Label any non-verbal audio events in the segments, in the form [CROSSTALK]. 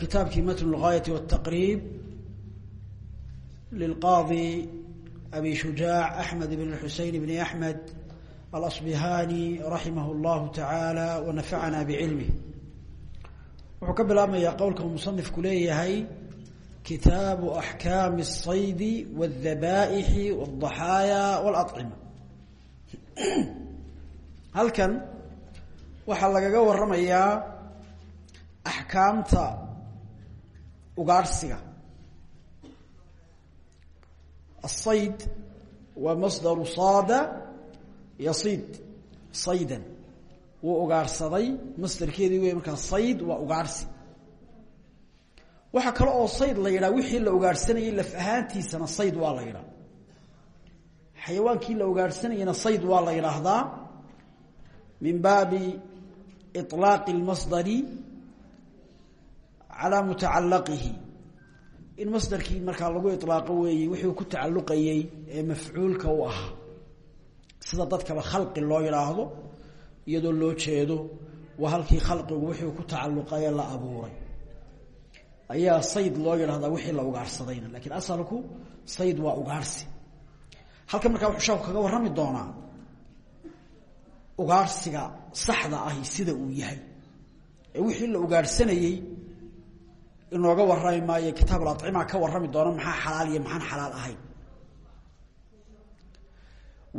kitaabkii matn اlgaayati wالtaqriib lilqaadi abi shujaac axmed bn xusein bni axmed alasbihani raximah اllahu taعaalى wanafacana bcilmih wuxuu ka bilaabmayaa qowlka uu musanifku leeyahay kitaabu axkaami الصaydi wالdhaba'ixi wالضaxaaya wاlأطcima halkan waxaa lagaga waramayaa axkaamta ugaadhsiga asayd waa masdaru saada yasiid. Saydan wuu ugaadhsaday masdarkeedii wey markaa sayd waa ugaadhsi waxaa kale oo sayd la yidhaha wixii la ugaadhsanayay laf ahaantiisana sayd waa la yidhaha. Xayawaankii la ugaadhsanayana sayd waa la yidhaahdaa min baabi iطlaaq اlmasdari calaa mutacalaqihi. In masdarkii markaa lagu iطlaaqo weeye wixii ku tacalluqayey ee mafcuulka u ahaa. Sida dadkaba khalqi loo yidhaahdo iyadoo loo jeedo waa halkii khalqigu wixii ku tacalluqaye la abuuray. Ayaa sayd loo yidhahdaa wixii la ugaarhsadayna lakiin asalku sayd waa ugaarhsi. Halkan markaa wuxuu sheeku kaga warrami doonaa ugaarhsiga saxda ahi sida uu yahay. Ee wixii la ugaarhsanayey inooga warrami maayo kitaab alacima ka warrami doona maxaa xalaal iyo maxaan xalaal ahayn?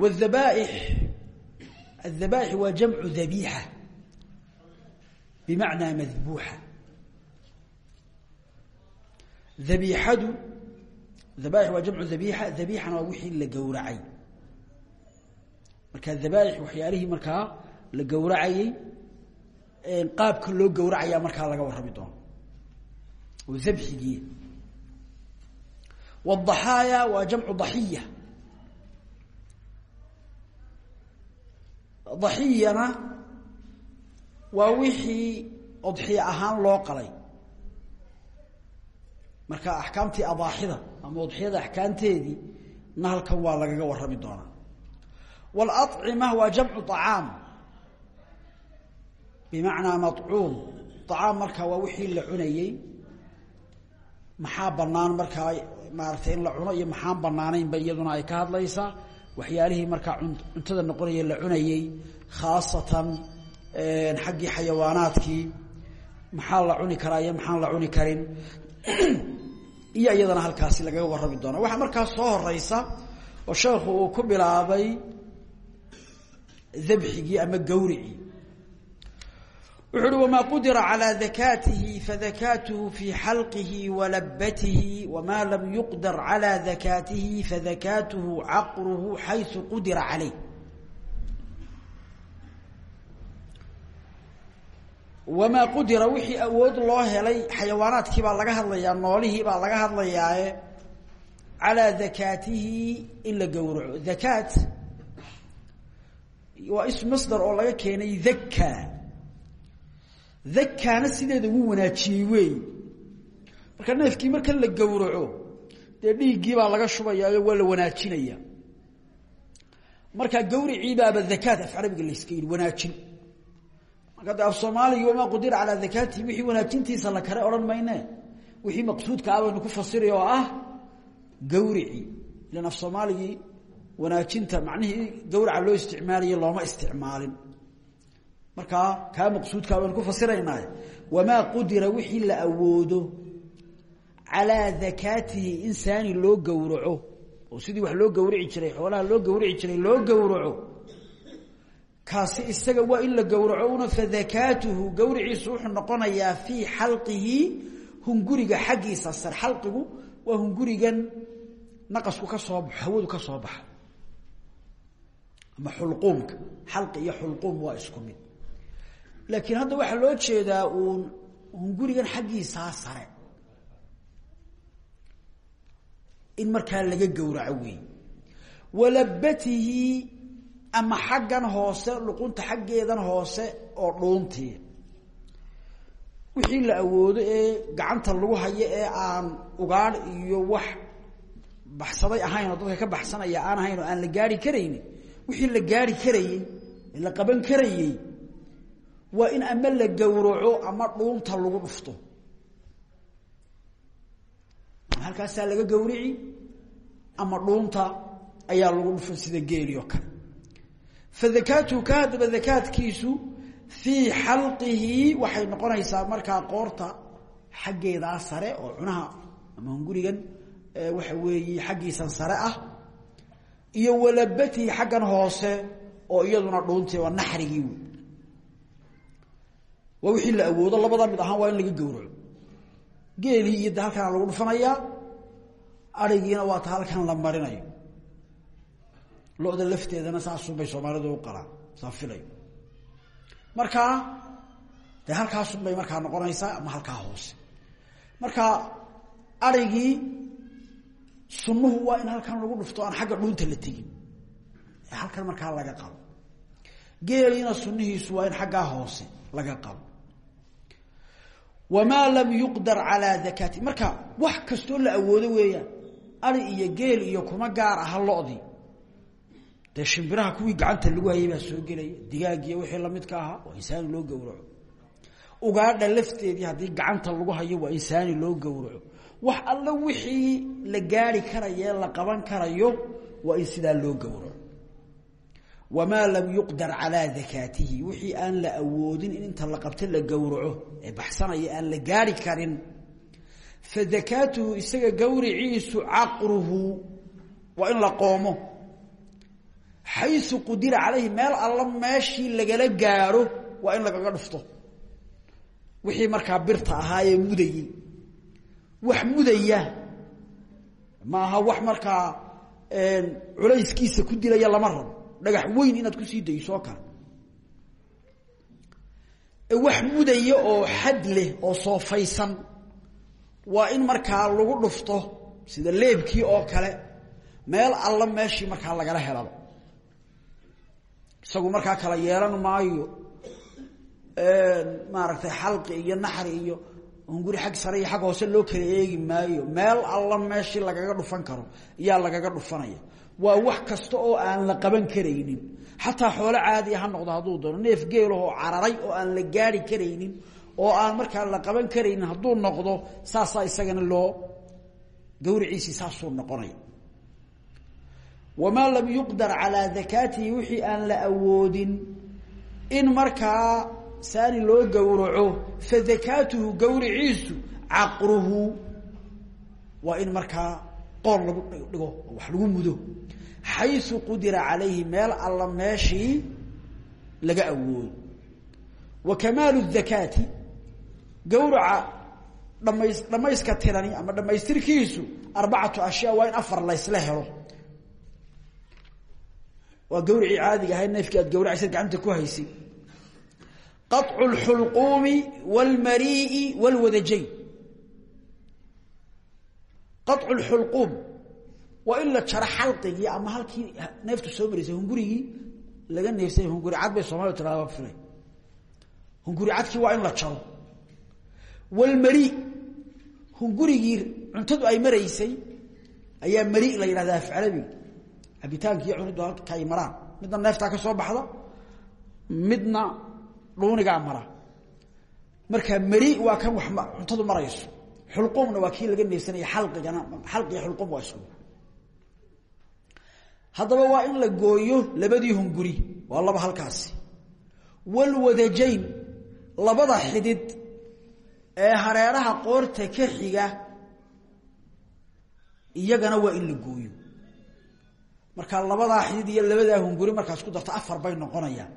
Wاdhabaaix adhabaaix waa jamcu dhabiixa bimacnaa madbuuxa. Dhabiixadu dhabaaix waa jamcu dhabiixa dhabiixana waa wixii la gowracay. Marka dhabaaix waxyaalihii markaa la gowracayey qaabka loo gowracaya markaa laga warrami doono abigii wadaxaaya waa jamcu daxiya. Daxiyana waa wixii udxiye ahaan loo qalay. Marka axkaamtii adaaxida ama udxiyada axkaamteedii nahalkan waa lagaga warrami doonaa. Wlacima waa jamcu acaam bimacnaa macuum acaam marka waa wixii la cunayey maxaa banaan markaa maaratay in la cuno iyo maxaan banaanaynba iyaduna ay ka hadlaysaa. Waxyaalihii markaa cuntada noqonaya la cunayey khaasatan xaggii xayawaanaadkii maxaa la cuni karaa iyo maxaan la cuni karin. [CLEARS THROAT] Iyo iyadana halkaasi lagaga warrami doona waxaa markaas soo horeysa oo sheekhu uu ku bilaabay dabxigii ama gawricii wuxu uhi wamaa qudira calىa dakaatihi fadakaatuhu fii xalqihi walabatihi wamaa lam yuqdar calىa dakaatihi fadakaatuhu caqruhu xaysu qudira caleyh wamaa qudira wixii awood loo helay xayawaanaadkii baa laga hadlayaa noolihii baa laga hadlayaaye calaa dakaatihi in la gowraco dakaat waa ism masdar oo laga keenay dakaana sideeda wuu wanaajiyey weey marka neefkii marka la gowraco dee laga shubayaayo waa la wanaajinaya. Marka gawricii baaba dakaat af carabiga layska yidhi wanaajin. Marka de af soomaaligii wamaa qudira calaa dakaatihi wixii wanaajintiisa la kare odhan mayne. Wixii maqsuudka ah baynu ku fasiri oo ah gawricii ilan af soomaaligii wanaajinta macnihii gawraca loo isticmaalaye looma isticmaalin markaa kaa maqsuudkaa baynu ku fasiraynaa wamaa qudira wixii la awoodo calaa dakaatihi insaani loo gowraco. Oo sidii wax loo gawrici jiray xoolaha loo gawrici jiray loo gowraco. Kaasi isaga waa in la gowraco una fadakaatuhu gawriciisu wuxuu noqonayaa fii xalqihi hunguriga xaggiisa sar xalqigu waa hungurigan naqasku ka soo hawadu ka soo baxa. Ama xulquumka xalqi iyo xulquum waa isku mid laakiin hadda waxaa loo jeedaa uun hungurigan xaggiisaa sare. In markaa laga gowraco wey walabatihi ama xaggan hoose luqunta xaggeedan hoose oo dhuuntii. Wixii la awoodo ee gacanta lagu hayo ee aan ugaadh iyo wax baxsaday ahayn oo dadka ka baxsanaya aan ahayn oo aan la gaari karayni wixii la gaari karayey la qaban karayey waa in ama la gowraco ama dhuunta lagu dhufto. Halkaasaa laga gawrici ama dhuunta ayaa lagu dhufan sida geeli oo kale. Fadakaatuhu ka haddaba dakaadkiisu fii xalqihi waxay noqonaysaa markaa qoorta xaggeedaa sare oo cunaha ama hungurigan waxa weeye xaggiisan sare ah iyo walabatihi xaggan hoose oo iyaduna dhuuntii waa naxrigii waa wixii la awoodo labada mid ahaan waa in laga gowraco. Geelii iyo de lagu dhufanayaa arigiina waa ta halkan la marinayo. Lo-da lafteedana saasunbay soomaalidu u qalaan saa filayo markaa dee halkaasunbay markaa noqonaysaa ama halkaa hoose. Marka arigii sunnuhu waa in halkan lagu dhufto aan xagga dhuunta la tegin. Halkan markaa laga qabo. Geeliina sunnihiisu waa in xaggaa hoose laga qabo wamaa lam yuqdar calaa dakaati marka wax kastoo la awoodo weeyaan ari iyo geel iyo kuma gaar aha lodii dee shimbiraha kuwii gacanta lagu hayay baa soo gelaya digaagiyo wixii lamidka ahaa waa insaani loo gowraco ugaadha lafteedii haddii gacanta lagu hayo waa insaani loo gowraco wax alla wixii la gaari karayo ee la qaban karayo waa in sidaa loo gowraco wamaa lam yuqdar calaa dakaatihi wixii aan la awoodin in inta la qabto la gowraco ee baxsanaya aan la gaari karin fa dakaatuhu isaga gawriciisu caqruhu waa in la qoomo xayu qudira calayhi meel alla meeshii lagala gaaro waa in lagaga dhufto wixii markaa birta ahaayee mudayey wax mudaya maaha wax markaa culayskiisa ku dilaya lama rabo dhagax weyn inaad ku sii dayso oo kale. Wax mudaya oo xad leh oo soofaysan waa in markaa lagu dhufto sida leebkii oo kale meel alla meeshii markaa lagala helaba. Isagu markaa kala yeelan maayo maaragtay xalqi iyo naxri iyo hunguri xag sare iyo xag hoose loo kala eegi maayo. Meel alla meeshii lagaga dhufan karo iyaa lagaga dhufanaya waa wax kasta oo aan la qaban karaynin. Xataa xoolo caadi ha noqdo hadduu doono neef geelahoo cararay oo aan la gaari karaynin oo aan markaa la qaban karaynin hadduu noqdo saasaa isagana loo gawriciisii saasuu noqonaya wamaa lam yuqdar calaa dakaatihi wixii aan la awoodin in markaa saani loo gowraco fa dakaatuhu gawriciisu caqruhu waa in markaa qool lagu dhigo oo wax lagu mudo xayu qudira calayhi meel alla meeshii laga awoodo wa kamaalu dakaati gawraca dhamays dhamayska tirani ama dhammaystirkiisu arbacatu ashyaa waa in afar laysla helo waa gawricii caadiga ahay neefkii aad gawracaysad gacanta ku haysay qaطcu اlxulquumi wاlmarii'i wاlwadajayn acu xulquum waa in la jaro xalqigii ama halkii neeftu soo maraysay hungurigii laga neefsay hunguricad bay soomalidu tirada ila hunguricadkii waa in la jaro walmari hungurigii cuntadu ay maraysay ayaa mari la yidhahda af carabiga cabitaanki iyo cunidu halka ay maraan. Midna neeftaa ka soo baxda midna dhuunigaa mara. Marka mari waa kan wax cuntadu marayso xulquumna waa kii laga neefsanaya xalqigana xalqiga xulquum waa isku haddaba waa in la gooyo labadii hunguri waa laba halkaasi. Walwadajayn labada xidid ee hareeraha qoorta ka xiga iyagana waa in la gooyo. Marka labadaa xidid iyo labadaa hunguri markaas ku darto afar bay noqonayaan.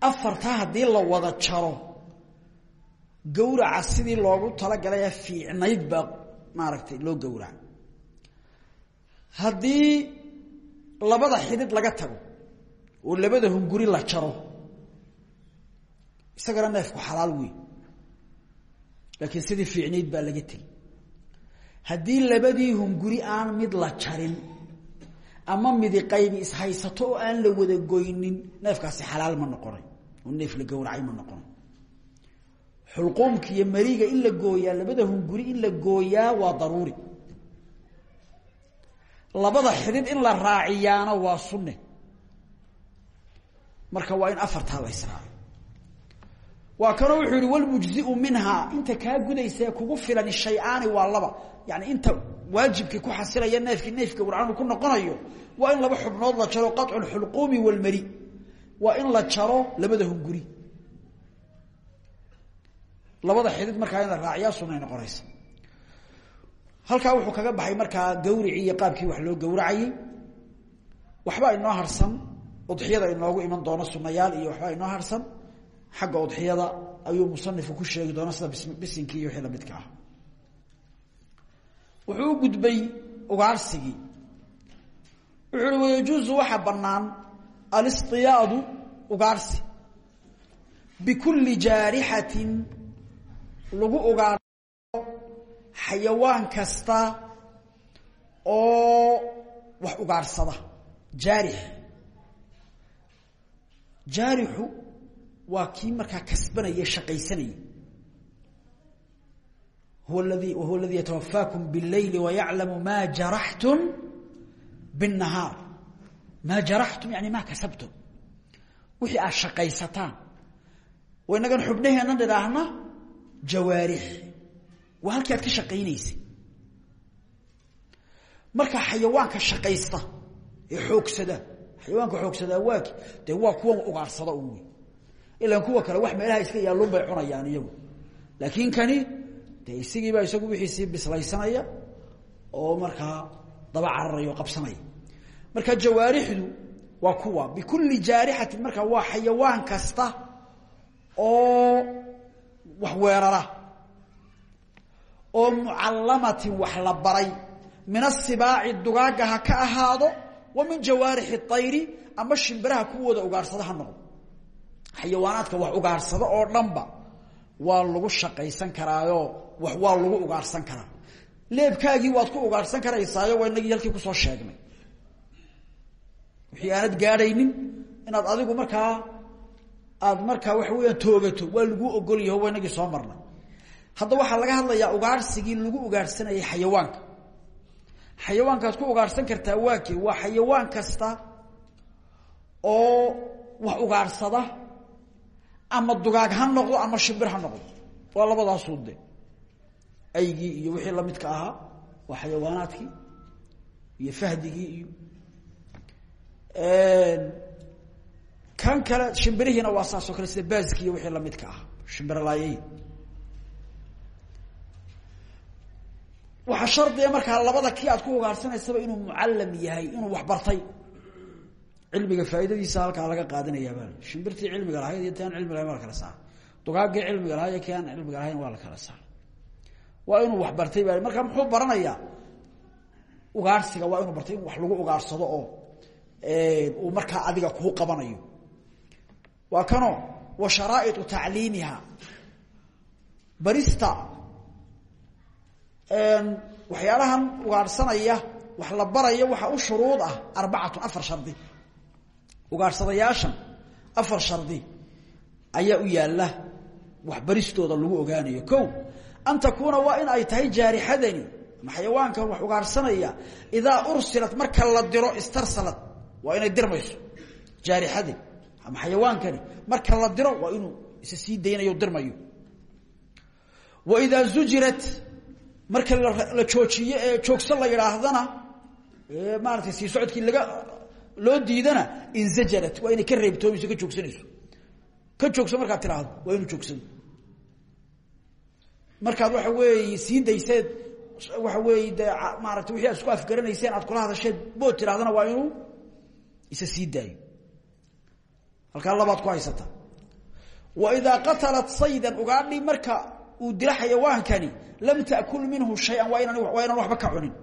Afartaa haddii la wada jaro gawraca sidii loogu talagalay ee fiicnayd baa maaragtay loo gawraca haddii labada xidid laga tago oo labada hunguri la jaro isagana neefku xalaal wey laakiin sidii fiicnayd baa laga tegi haddii labadii hunguri aan mid la jarin ama midi qaybi ishaysato oo aan la wada goynin neefkaasi xalaal ma noqonay oo neef la gowracay ma noqonay xulquumka iyo mariga in la gooyaa labada hunguri in la gooyaa waa daruuri. Labada xidid in la raaciyaana waa sunne. Marka waa in afartaa la israaco waa kanoo wuxuu yihi walmujziu minhaa inta kaa gudaysae kugu filan shay-aani waa laba. Yani inta waajibkii ku xasilaya neefkii neef gowracan uu ku noqonayo waa in laba xubnood la jaro qaطcu xulquumi walmari waa in la jaro labada hunguri labada xidid markaa in la raaciyaa sunay noqonaysa. Wuxuu kaga baxay markaa gawricii iyo qaabkii wax loo gowracayey waxba inoo harsan udxiyada inoogu iman doono sunayaal iyo waxba inoo harsan xagga udxiyada ayuu musanifku ku sheegi doona sida bisinkii iyo wixii lamidka ah. Wuxuu u gudbay ugaarsigii. Wuxu uhi wayajuusu waxa bannaan alistiyaadu ugaarsi. Bikulli jaarixatin lagu ugaar xayawaan kasta oo wax ugaarsada jaarix jaarixu waa kii markaa kasbanaya shaqaysanaya huwa ladi wahuwa aladi yatawafaakum bاleyli wayaclamu ma jaraxtum bالnahaar maa jaraxtum yani ma kasabtum wixii aad shaqaysataan oo inagan xubnaheena idhaahna jawaarix. Waa halkii aad ka shaqaynaysay. Marka xayawaanka shaqaysta ee xoogsada xayawaanka xoogsadaa waaki dee waa kuwan ugaarsada un wey ilaan kuwa kale wax meelaha iska yaalluun bay cunayaan iyagu. Laakiin kani dee isigiibaa isagu wixiisii bislaysanaya oo markaa daba cararaya oo qabsanaya. Marka jawaarixdu waa kuwa bikulli jaarixatin markaa waa wax weerara oo mucallamatin wax la baray. Min asibaaci dugaaga ha ka ahaado wa min jawaarixi ayri ama shimbiraha kuwooda ugaarsada ha noqdo. Wax ugaarsada oo dhanba waa lagu shaqaysan karaayo wax waa lagu ugaarsan karaa. Leebkaagii waad ku ugaarsan karaysaayo waa inagii halkii ku soo sheegnay. Wixii aanad gaadhaynin inaad adigu markaa aad markaa waxa weyaan toogato waa laguu ogolyaho waa inagii soo marnay. Hadda waxaa laga hadlayaa ugaarsigii lagu ugaarsanayay xayawaanka. Xayawaankaad ku ugaarsan kartaa waa kee waa xayawaan kasta oo wax ugaarsada ama dugaag ha noqdo ama shimbir ha noqdo. Waa labadaasuu de aygii iyo wixii lamidka ahaa waa xayawaanaadkii iyo fahdigii iyo kan kale shimbirihiina waa saas oo kale sida baaski iyo wixii lamidka ah. Shimbirlaayey waxaa shardiga markaa labada kii aad ku ugaarsanaysaba inuu mucallam yahay inuu wax bartay cilmiga faaidadiisa halkaa laga qaadanayaabaa shimbirtii cilmiga lahayd iyo ti aan cilmi lahayn kala saara dugaagii cilmiga lahaa iyo kii aan cilmiga waa la kala saara waa inuu wax bartay ba marka muxuu baranayaa? Ugaarsiga waa inuu bartay wax lagu ugaarsado oo uu markaa adiga kuu qabanayo waa kano wa sharaa'iu tacliimiha. Barista waxyaalahan ugaarsanaya wax la baraya waxaa u shuruud ah arbacatu afar shardi. Ugaarsadayaashan afar shardi ayaa u yaalla waxbaristooda lagu ogaanayo. Ko an takuuna waa in ay tahay jaarixadani ama xayawaankan wax ugaarsanaya idaa ursilat marka la diro ama xayawaankani marka la diro waa inuu isa sii daynayo dirmayo wa idaa zujirat marka la joojiyo ee joogso la yidhaahdana maaratay sii socodkii laga loo diidana inzajarat waa inay ka reebtoomayso ka joogsanayso. Ka joogso markaad tiraahdo waa inuu joogsado markaad waxa weeye sii dayseed waxa weeye dee maarata wixii aad isku afgaranayseen aad kula hadasheed bood tirahdana waa inuu isa sii daayo halkaa labaad ku haysata. Wa idaa qatalat saydan ugaadhi marka uu dilo xayawaankani lam takul minhu shayan waa inaan waxba ka cunin.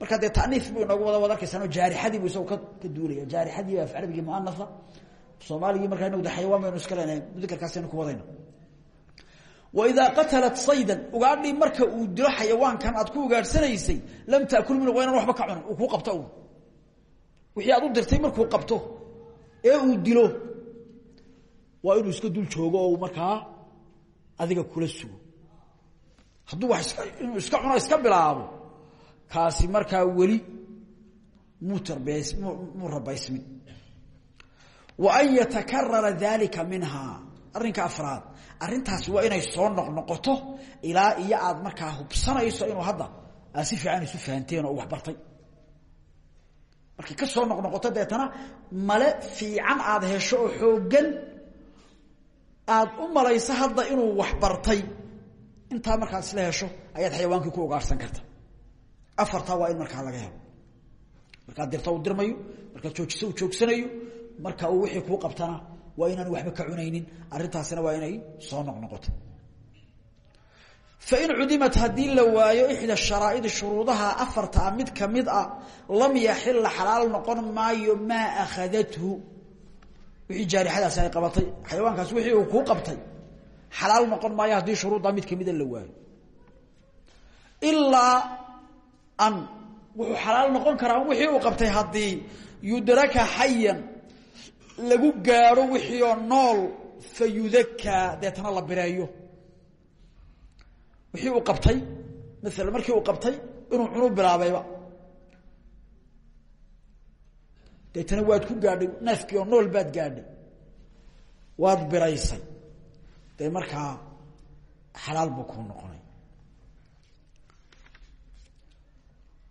Marka dee taniif buu inoogu wada wad arkaysaano jaarixadii buu isagu ka duulaya. Jaarixadii af carabigii muanasa soomaaligii markaa inagda xayawaan baynu iska leenahay. Mudakarkaasaynu ku wadayna waidaa qatalat saydan ugaadhii marka uu dilo xayawaankan aad ku ugaadhsanaysay lam taakul minhu waa inaan waba ka uu kuu qabto wixii aad u dirtay markuu qabto ee uu dilo waa inuu iska dul joogo oo markaa adiga kula sugo. Hadduu wa iska cuno iska bilaabo kaasi markaa weli muu tarbs muu wa an yatakarara dalika minha. Arrinka afraad arrintaasi waa inay soo noqnoqoto ilaa iyo aad markaa hubsanayso inuu hadda aad fiican isu fahanteen oo wax bartay. Markay ka soo noqnoqoto deetana male fiican aada hesho oo xooggan aad u malayso hadda inuu wax bartay. Intaa markaad isla hesho ayaad xayawaankii ku ugaarhsan karta. Afartaa waa in markaa laga helo. Markaad dirta uu dirmayo markaad joojisa uu joogsanayo marka uu wixii kuu qabtana waa inaan waxba ka cunaynin. Arrintaasina waa inay soo noqnoqoto fain cudimat haddii la waayo ixda sharaa'idi shuruudaha afartaa mid ka mid a lam yaxila xalaal noqon maayo maa akhadathu wixii jaarixadaasi ay qabatay xayawaankaas wixii uu kuu qabtay xalaal noqon maayo haddii shuruuddaa mid kamida la waayo ilaa an wuxuu xalaal noqon karaa wixii uu qabtay haddii yudraka xayan lagu gaadho wixii oo nool fa yudakaa deetana la bireeyo wixii uu qabtay maala markii uu qabtay inuu cunu bilaabayba deetana waad ku gaadhay neefkii oo nool baad gaadhay. Waad biraysay. Dee markaa xalaal buu kuu noqonay.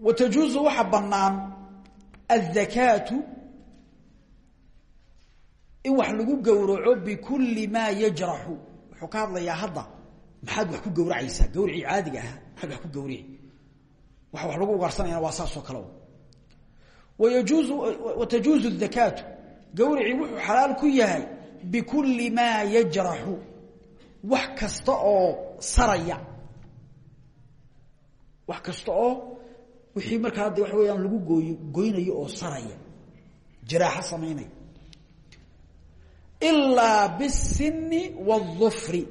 Wa tajuuzu waxa banaan aلzakaatu in wax lagu gowraco bikulli maa yajraxu. Wuxuu ka hadlayaa hadda maxaad wax ku gawracaysaa gawricii caadiga ahaa maxaad wax ku gawrici waxa wax lagu ugaarsanayana wayajuuzu watajuuzu الzakaatu gawricii wuxuu xalaal ku yahay bikulli maa yajraxu wax kasta oo saraya wax kasta oo wixii markaa de waxa weyaan lagu gooy goynayo oo saraya jiraaxo samaynaya ilaa bالsini wالظufri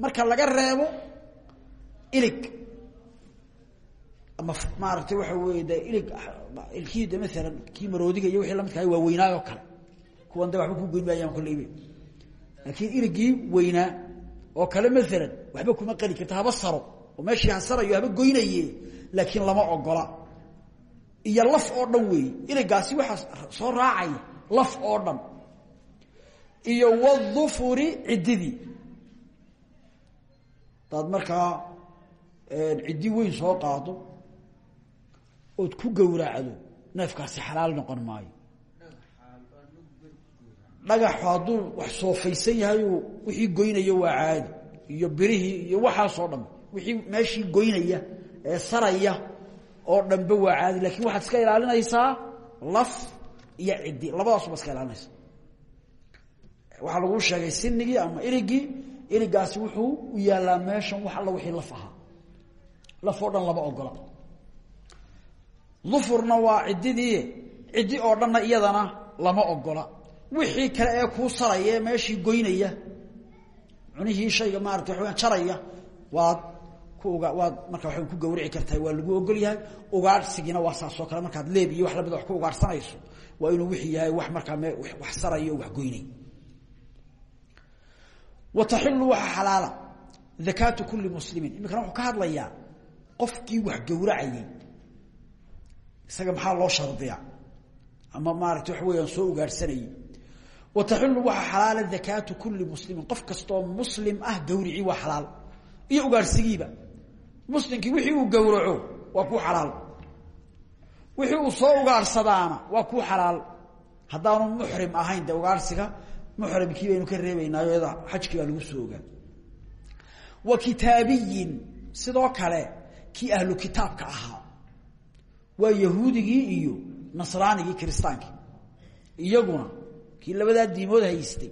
marka laga reebo ilig ama maaragtay waxa wey ilig ilkii de maalan iyo wixii lamidka waa weynaayoo kale. Kuwan de waxba ku goyn maayaan laakiin iligii weynaa oo kale maalan waxba kuma qali karta haba oo meeshii ha sarayo haba goynaye laakiin lama ogola. Iyo laf oo dhan weeye iligaasi waxaa soo raacaya laf oo dhan. Iyo wاظufuri ciddidii. Hadaad markaa ciddi weyn soo qaado ood ku gowracdo neefkaasi xalaal noqon maayo. Dhagaxu hadduu wax soofaysan yahay wixii goynaya waa caadi. Iyo birihii iyo waxaasoo dhan wixii meeshii goynaya ee saraya oo dhanbe waa caadi. Lakin waxaad iska ilaalinaysaa laf iyo ciddi. Labadaasuba iska ilaalinaysa. Waxaa lagu sheegay sinigii ama irigii irigaasi wuxuu u yaalaa meeshan wax alla wixii laf ahaa. Laf oo dufurna waa ciddidii ciddi oo dhanna iyadana lama ogola wixii kale ee kuu saraya ee meeshii goynaya cunihii shayga maarata waa jaraya waad ku uga waad marka waa ku gawrici kartaa waa lagu ogol yahay. Ugaadhsigiina waa saasoo kale markaad leeb iyo wax la mid wax ku ugaadhsanayso waa inuu wixii yahay wax markaa me wax saraya wax goynay. Wataxilu waxaa xalaala dakaatu kuli muslimin. Iminkana wuxuu ka hadlayaa qofkii wax gowracayay isaga maxaa loo shardiya ama maarata waxa weyaan soo ugaadhsanayay. Wataxilu waxaa xalaala dakaatu kuli muslimin. Qof kastoo muslim ah gawricii waa xalaal. Iyo ugaadhsigiiba. Muslimkii wixii uu gowraco waa kuu xalaal. Wixii uu soo ugaadhsadaana waa kuu xalaal. Haddaanu muxrim ahayn de ugaadhsiga muxrimkii baynu ka reebaynaayo baa lagu soo ogaa wa kitaabiyin sidoo kale kii ahlu kitaabka ahaa waa yahuudigii iyo nasraanigii kiristaankii iyaguna kii labadaa diimood haystay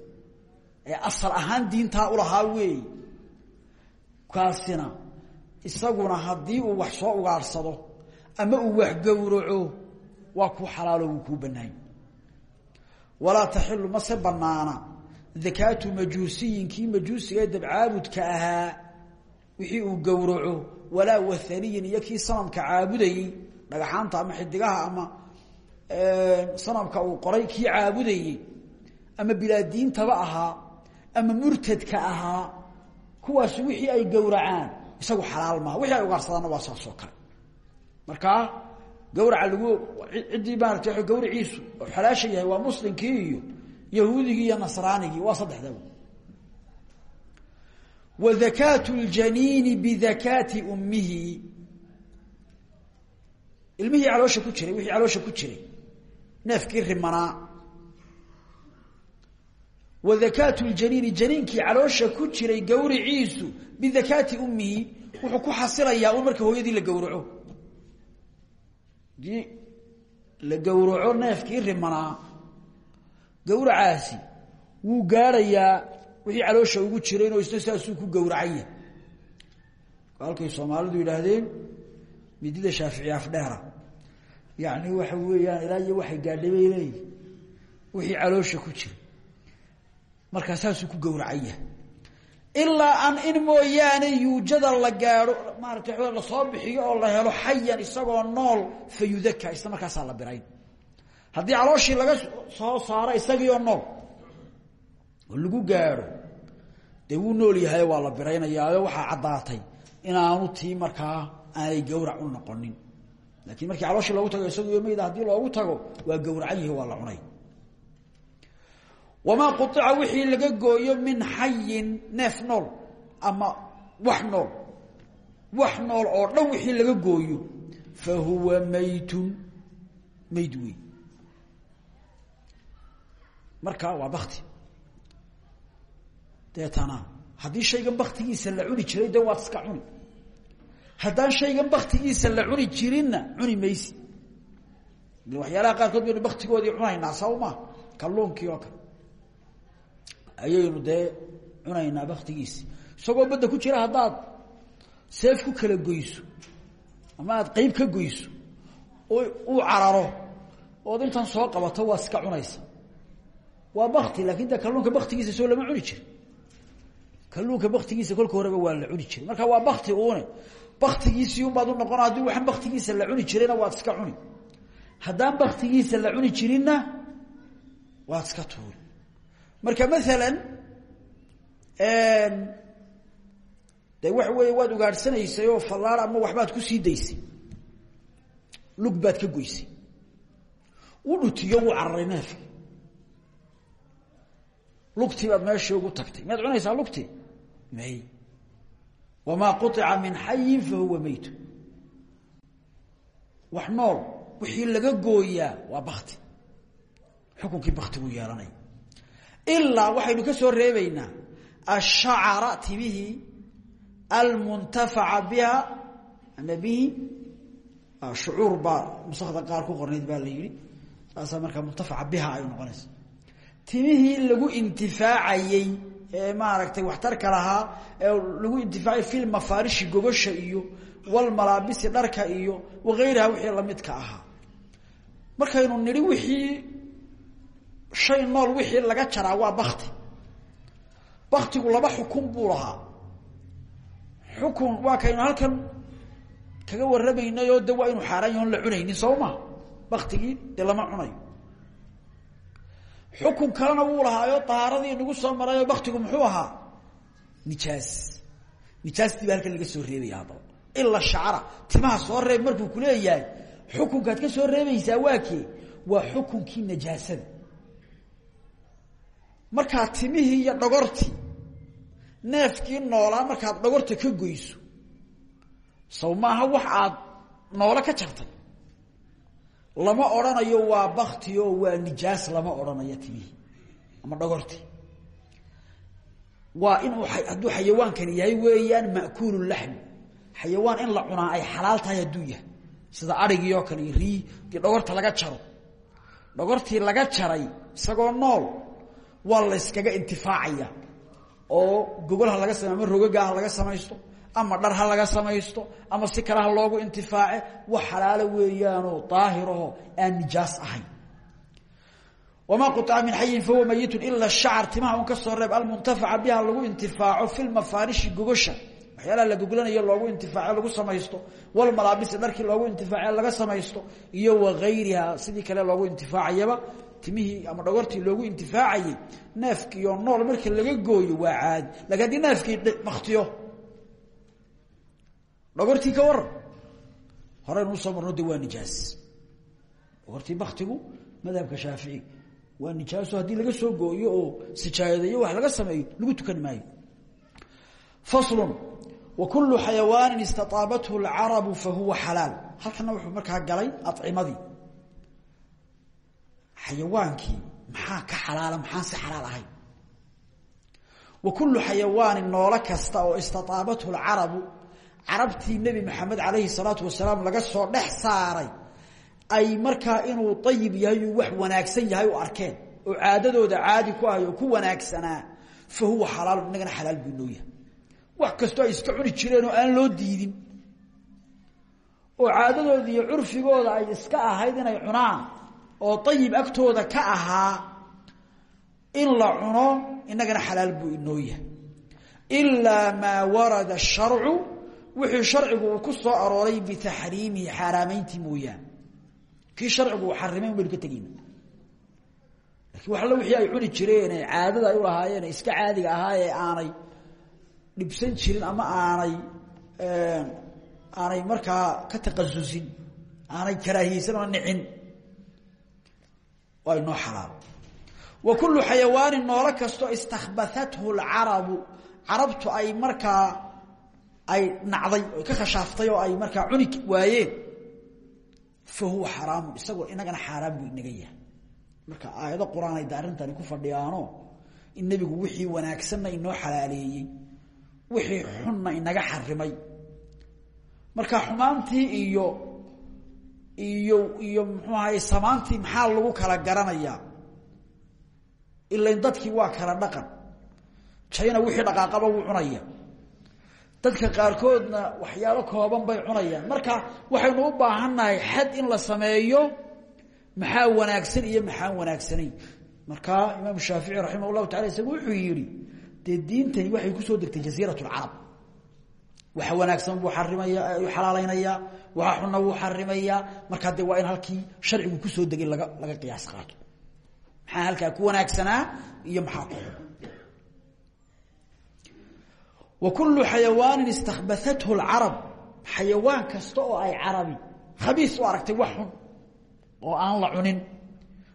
ee asal ahaan diintaa ulahaa weey. Kaasina isaguna haddii uu wax soo ugaadhsado ama uu wax gowraco waa kuu xalaalo wuu kuu banaany walaa taxilu mase banaana dakaatu majuusiyin kii majuusiga dabcaabudka ahaa wixii uu gowraco walaa wathaniyin iyo kii sanamka caabudayey dhagaxaanta ama xidigaha ama sanamka uu qoray kii caabudayey ama bilaadiintaba ahaa ama murtadka ahaa kuwaas wixii ay gowracaan isagu xalaal maaha. Wixii ay ugaarsadaanna waa saas oo kale. Markaa gawraca lagu ciddii maarata gawriciisu xalaasha yahay waa muslimkii iyo yahuudigii iyo nasraanigii waa saddexdaba wa dakaatu ljaniini bidakaati ummihi ilmihii caloosha ku jiray wixii caloosha ku jiray. Neefkii rimanaa. Wa dakaatu ljaniini janiinkii caloosha ku jiray gawriciisu bidakaati ummihi wuxuu ku xasilayaa un marka hooyadii la gowraco dii la gowraco neefkii rimanaa. Gawracaasi wuu gaarayaa wixii caloosha ugu jiraynoo isna saasuu ku gowracanya halkay soomaalidu yidhaahdeen midida shaafici afdheera yani waxa weeyaan ilaa iyo waxay gaadhay wixii caloosha ku jira markaa saasuu ku gowracanya ilaa an in mooyaane yuujada la gaadho maarata la soo bixiyo oo la helo xayan isagoo nool fa isla markaasaa la birayn. Haddii calooshii laga soo saaro isagiioo nool oo lagu gaadho dee wuu nool yahay waa la biraynayaayo waxaa caddaatay inaanu tii markaa aanay gawrac u noqonin laakiin markii calooshii loogu tago isagiio mayda haddii loogu tago waa gawracan yihi waa la cunay. Wamaa quica wixii laga gooyo min xayin neef ama wax nool. Oo dhan wixii laga gooyo fa huwa maytun mayd wey marka waa bakti deetana haddii shaygan baktigiisa la cuni jiray de waad iska haddaan shaygan baktigiisa la cuni jirinna cuni maysi. Waxyaalaha qaarkood baynu baktigoodii cunaynaa sawma kalluunkii oo kale. Ayaynu dee cunaynaa baktigiisi isagoo badda ku jira haddaad seef ku kala goyso ama aad qeyb ka goyso uu cararo ood intan soo qabato waa iska cunaysa. Waa bakti laakin de kalluunka baktigiisa soo lama cuni jiri kalluunka baktigiisa kolka waa la cuni jiray marka waa bakti uune baktigiisii unbaad u noqona haddii waxaan baktigiisa la cuni jirayna waad iska cuni. Haddaan baktigiisa la cuni jirinna waad iska tuuri. Marka maalan de waxa weeye waad ugaadhsanaysay oo fallaar ama waxbaad ku sii daysay lug ka goysay. U dhutiyo wuu cararay neefki lugtii baad ugu tagtay. Miyaad cunaysaa lugtii? May wamaa quطica min xayin fahuwa meyt wax nool wixii laga gooyaa waa bakti xukunkii baktiguu yeelanaya ilaa waxaynu ka soo reebaynaa ashacara timihii almuntafaca biha ama bihi shucuur baa nusakda qaar ku qornayd baa la yihi biha ay noqonaysa. Timihii lagu intifaacayey ee maaragtay waxtarka lahaa ee lagu intifaacay fil mafaarishi gogosha iyo walmalaabisi dharka iyo wakayriha wixii lamidka ahaa. Markaynu nidhi wixii shay nool wixii laga jaraa waa bakti baktigu laba xukun buu lahaa. Xukun waa kaynu halkan kaga warramaynayoo de waa inu xaaraan yahoon la cunaynin soo ma? Baktigii dee lama cunayo xukun kalena wuu lahaayo dahaaradii nagu soo marayoo baktigu muxuu ahaa? Nijaas. Nijaastii baa halkan laga soo reebaya haddaba ila shacara timaha soo reeb markuu kuleeyahay xukunkaad ka soo reebaysaa waa kee? Waa xukunkii najaasada. Markaa timihii iyo dhogortii neefkii noolaa markaad dhogorta ka goyso saw maaha wax aad noolo ka jartay lama odhanayo waa bakti oo waa nijaas lama odhanayo timihii ama dhogortii waa inuu hadduu xayawaankani yahay weeyaan ma'kuulu laxmi xayawaan in la cunaa ay xalaal tahay hadduu yahay. Sida arigii oo kale rii dhogorta laga jaro. Dhogortii laga jaray isagoo nool waa la yskaga intifaacaya. Oo gogol ha laga samey ama rogaga laga samaysto ama dhar ha laga samaysto ama si kale ha loogu intifaace wax xalaalo weeyaanoo daahiraho aan nijaas ahayn. wamaa quطca min xayin fahuwa mayitu ila shacar timaha un ka soo reeb almuntafaca biha lagu intifaaco fi lmafaarishi gogosha. waxyaalaha la goglanayo loogu intifaace lagu samaysto. walmalaabisi dharkii loogu intifaace laga samaysto. iyo wagayriha sidii kale loogu intifaacayaba timihii ama dhogortii loogu intifaacayey neefkiiyo nool marka laga gooyo waa caadi laakiin haddii neefkii baktiyo dhogortii ka waran horeynu u soo marno de waa nijaas. Dhogortii baktigu madhabka shaafici waa nijaaso haddii laga soo gooyo oo sijaayadayo wax laga sameeyo lagu tukan maayo. Faslun wa kullu xayawaanin istaaabathu lcarabu fahuwa xalaal. Halkana wuxuu markaa galay acimadii xayawaankii maxaa ka xalaala maxaan si xalaal ahayn wa kullu xayawaanin noolo kasta oo carabtii nebi maxamed calayhi salaatu wasalaam laga soo dhex saaray ay markaa inuu ayib yahay wax wanaagsan yahay u arkeen oo caadadooda caadi ku ahay oo ku wanaagsanaa fa huwa xalaalu inagana xalaal buu noo wax kastoo ay iska cuni jireen oo aan loo diidin oo caadadooda iyo curfigooda ay iska ahayd inay cunaan oo ayib agtooda ka ahaa in la cuno inagana xalaal buu inoo yahay. Ilaa warada sharcu wixii sharcigu ku soo arooray bitaxriimihi xaaraamayntii mooyaane. Kii sharcigu uu xarimay un baynu ka tegeyna laakiin wax alla wixii ay cuni jireen ee caadada ay u lahaayeen iska caadiga ahaa ee aanay dhibsan jirin ama aanay aanay markaa ka taqasusin aanay karaahiyeysan oo nicin waa inoo xalaal. Wa kullu xayawaanin noolo kastoo istakbathathu lcarabu carabtu ay markaa ay nacday oy ka khashaaftay oo ay markaa cuni waayeen fa huwa isagoo inagana xaaraan buu inaga yahay. Marka aayado qur'aanay da arrintani ku fadhiyaano in nebigu wixii wanaagsanna inoo xalaaleeyey wixii xunna inaga xarimay. Marka xumaantii iyo iyo iyo muxuu ahay samaantii maxaa lagu kala garanayaa? Ilain dadkii waa kala dhaqan. Jayna wixii dhaqaaqaba wuu cunaya dadka qaarkoodna waxyaalo kooban bay cunayaan. Marka waxaynu u baahannahay xad in la sameeyo maxaa wanaagsan iyo maxaan wanaagsanayn. Marka imaam shaafici raximah taala isagu wuxuu yihi diintani waxay ku soo degtay jaziirat lcarab waxa wanaagsan buu arimaya xalaalaynayaa waxa xunna wuu xarimayaa markaa dee waa in halkii sharcigu ku soo degay laga laga qiyaas qaato. Maxaa halkaa ku wanaagsanaa iyo maxaa ku wa kullu xayawaanin istakbathathu lcarab xayawaan kasta oo ay carabi khabiis u aragtay wax xun oo aan la cunin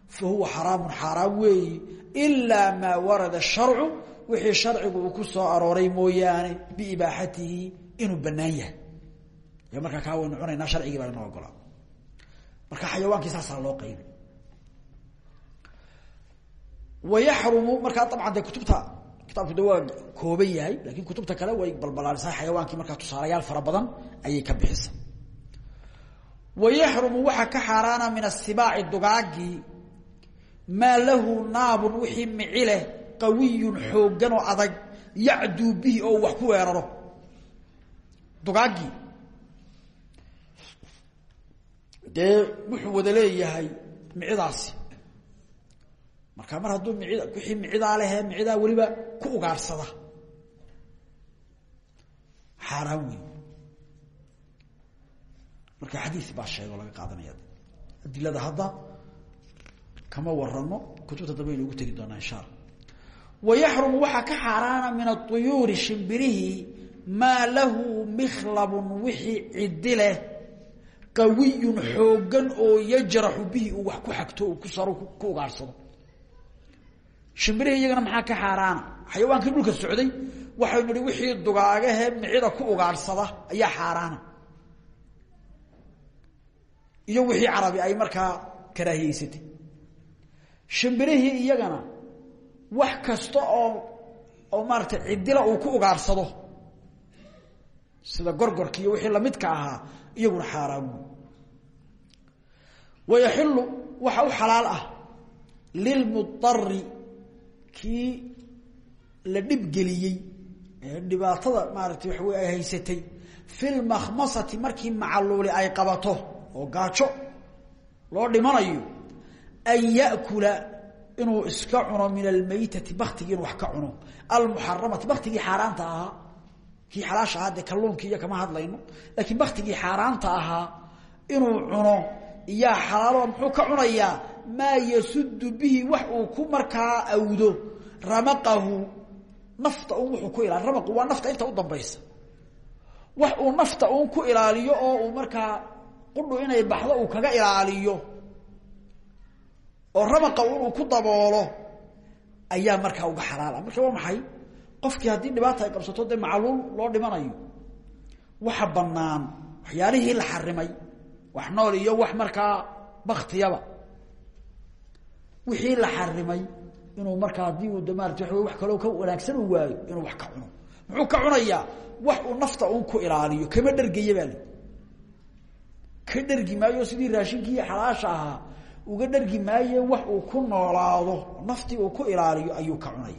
fa huwa xaraamun xaaraam weeyi ilaa maa warada sharcu wixii sharcigu uu ku soo arooray mooyaane biibaaxatihi inuu banaan yahay. Y markaa kaa waynu cunaynaa sharcigii baa inoo ogolaa marka xayawaankii saasaa loo qaybi wayaxrumu markaa dabcan dee kutubta kitaabku de waa kooban yahay laakiin kutubta kale way balbalaarisay xayawaankii markaa tusaalayaal fara badan ayay ka bixisa. Wayaxrumu waxaa ka xaaraana min asibaaci dugaagii maa lahu naabun wixii mici qawiyun xooggan oo adag yacduu bihi oo wax ku weeraro. Dugaagii dee wuxuu wada leeyahay micidaasi marka mar hadduu mid wixii micidaa lehe micidaa weliba ku ugaarsada. Xaaraan wey marka xadiis baa sheega oo laga qaadanaya. Adilada hadda kama warano kutubta dambe aynu ugu tegi doonaa insha alla wayaxrumu waxaa ka xaaraana min aطuyuuri shimbirihii maa lahu mikhlabun wixii cidi leh qawiyun xoogan oo yajraxu bihi uu wax ku xagto uu ku saro ku ugaarsado shimbirihii iyagana maxaa ka xaaraana xayawaankii dhulka socday waxaynu nihi wixii dugaagahe micida ku ugaarsada ayaa xaaraana. Iyo wixii carabi ay markaa karaahiyeysatay. Shimbirihii iyagana wax kasta oo oo maaragtay cidila uu ku ugaarsado sida gorgorka iyo wixii lamidka ahaa iyaguna xaaraamu wayaxilu waxa u xalaal ah kii la dhibgeliyey dhibaatada maaragtay waxa wey ay haysatay fi lmakhmasati markii macaluuli ay qabato oo gaajo loo dhimanayo an yakula inuu iska cuno min almaytati baktigii inuu wax ka cuno. Almuxaramati baktigii xaaraanta ahaa. Kii xalaasha ahaa dee kalluunkii kama hadlayno. Laakiin baktigii xaaraanta ahaa inuu cuno iyaa xalaalo muxuu ka cunayaa maa yasudu bihi wax uu ku markaa awdo ramaqahu nafta un wuxuu ku ilaali ramaqu waa nafta inta u dambaysa. Wax uu nafta uun ku ilaaliyo oo uu markaa qudhu inay baxdo uu kaga ilaaliyo. Oo ramaqa uu ku daboolo ayaa markaa uga xalaala. Marka waa maxay? Qofkii haddii dhibaata ay qabsato dee macluul loo dhimanayo. Waxa banaan waxyaalihii la xarimay wax nool iyo wixii la xarimay inuu markaa haddii uu damaarta wa wax kaloo ka wanaagsan uu waayo inuu wax ka cuno. Muxuu ka cunayaa wax uu nafta uun ku ilaaliyo kama dhergaya baa ka dhergi maayo sidii raashinkii xalaasha ahaa uga dhergi maaye wax uu ku noolaado naftii uu ku ilaaliyo ayuu ka cunay.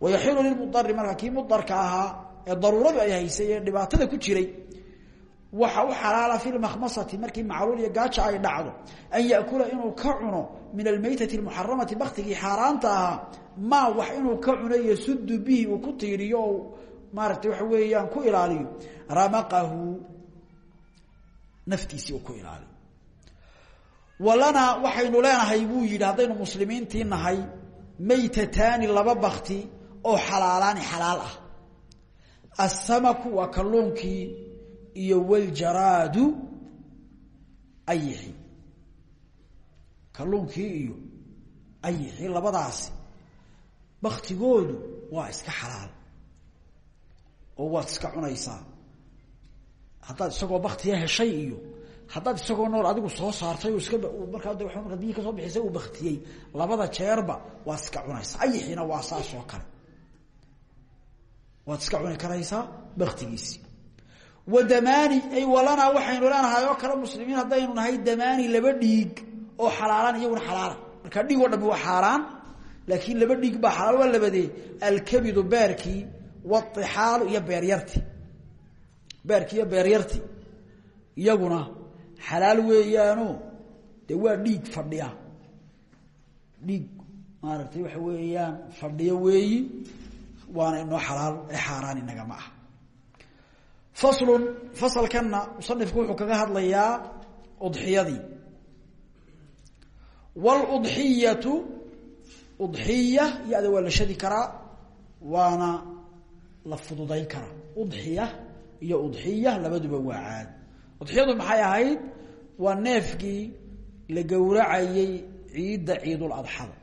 Wayaxilu lilmudari marka kii mudarka ahaa ee daruuradu ay haysay dhibaatada ku jiray waxa u xalaala fi lmakhmasati markii macluul iyo gaaja ay dhacdo an yakula inuu ka cuno min almaytati muxaramati baktigii xaaraanta ahaa maa wax inuu ka cuno yasudu bihi uu ku tiiriyo o maarata weeyaan ku ilaaliyo. Ramaqahu naftiisii uu ku ilaaliyo. Walanaa waxaynu leenahay buu yidhi muslimiintii nahay maytataani laba bakti oo xalaalaani xalaal ah. Asamaku waa kalluunkii iyo waljaraadu ayixi kalluunkii iyo ayixi labadaasi baktigoodu waa iska xalaal oo waad iska cunaysaa. Haddaad isagoo baktiya heshay iyo haddaad isagoo nool adigu soo saartay iska markaa de markaa biyii ka soo bixisay uu baktiyey labada jeerba waad iska cunaysaa. Ayixiina waa saas oo kale. Waad iska cuni karaysaa baktigiisi wadamaani ay walanaa waxaynu leenahay oo kale muslimiin haddaynu nahay damaani laba dhiig oo xalaalaan iyaguna markaa dhiig oo waa xaaraan laakiin laba dhiig baa xalaal waa labadee alkabidu beerkii waixaalu iyo beeryarti beerkii iyo beeryarti iyaguna xalaal weeyaano dee waa dhiig fadhiya. Dhiig maaragtay waxa weeyaan fadhiyo weeyi waana inoo xalaal ee xaaraan inagama ah faslun fasalkanna musanifku wuxuu kaga hadlayaa udxiyadii. Wludxiyatu udxiya ya-da waa la shadi karaa waana la fududayn karaa. Udxiya iyo udxiya labaduba waa caadi udxiyadu maxay ahayd? Waa neefkii la gowracayey ciidda ciiduladxada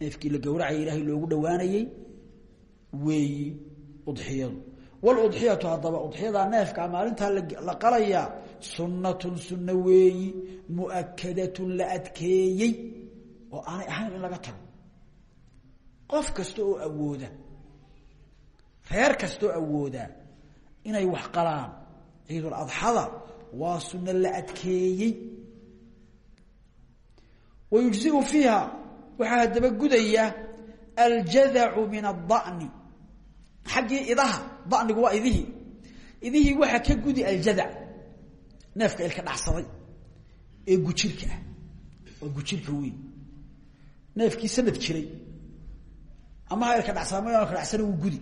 neefkii la gowracayay ilaahay wludxiyatu haddaba udxiyadaa neefkaa maalintaa la qalayaa sunnatun sunno weeyi muakadatun la adkeeyey oo aanay ahayn in laga tago. Qof kasta oo awooda reer kastaoo awooda inay wax qalaan ciidul adxada waa sunno la adkeeyey. Wa yujziu fiiha waxaa haddaba gudaya aljadacu min ada'ni xaggii idaha danigu waa idihii idihii waxaa ka gudi aljadac neefka ilka dhacsaday. Ee gujirka ah. Waa gujirka weyn. Neefkii sanad jiray. Ama ha ilka dhacsaday ma ilka dhacsana wuu gudi.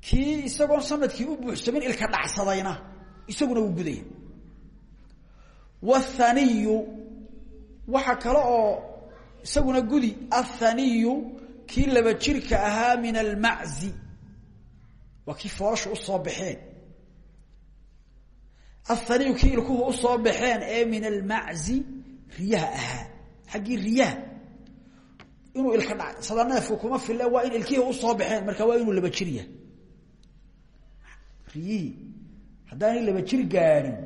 Kii isagoon sannadkii u buuxsamin ilka dhacsadayna isaguna wuu gudaya. Wathaniyu waxa kale oo isaguna gudi. Athaniyu kii laba jirka ahaa min almaczi. Waa kii foorasha u soo baxeen. Athaniyu kii ilkuhu u soo baxeen ee min almaczi riyaha ahaa. Xaggii riyaha. Ilka dhacsada neefku kuma fille waa in baxeen marka waa laba jir yahay. Riyihii. Laba jir gaadhin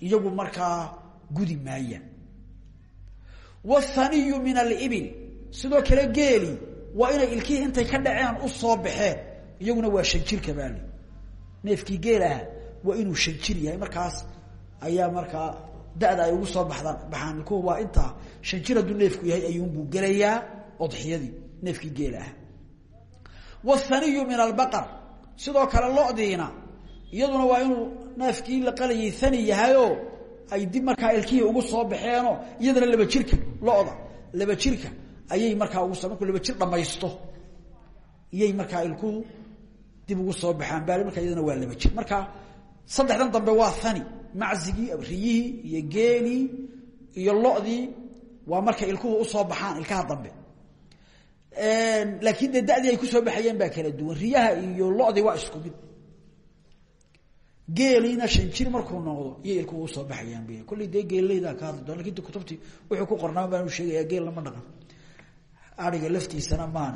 iyagu markaa gudi maayaan wathaniyu min alibil sidoo kale geeli waa inay ilkihii intay ka dhaceen u soo baxeen. Iyaguna waa shan jirka baali. Neefkii geel aha waa inuu shan jir yahay. Markaas ayaa markaa da'da ay ugu soo baxdaan. Baxaan ilkuhu waa intaa shan jir hadduu neefku yahay ayuunbuu gelayaa odxiyadii neefkii geel aha wathaniyu min albaqar. Sidoo kale lodiina iyaduna waa inuu neefkii la qalayay hani yahayoo ay dib markaa ayay markaa markuu laba jir dhamaysto iyay markaa ilkuhu dib ugu soo baxaan baali markaa iyadana waa laba jir. Marka saddexdan dambe waa hani maczigii riyihii iyo geelii iyo lodii waa markay ilkuhu u soo baxaan ilkaha dambe. Laakiin dee dadii ay ku soo baxayeen baa kala duwan. Riyaha iyo lodii waa isku mid. Geeliina shan markuu noqdo iyo ilkuhu u soo baxayaan b kolley dee geelleydaa ka hadli doon laakiin wuxuu ku qornaa baan sheegaya geel lama dhaqan ariga laftiisana maan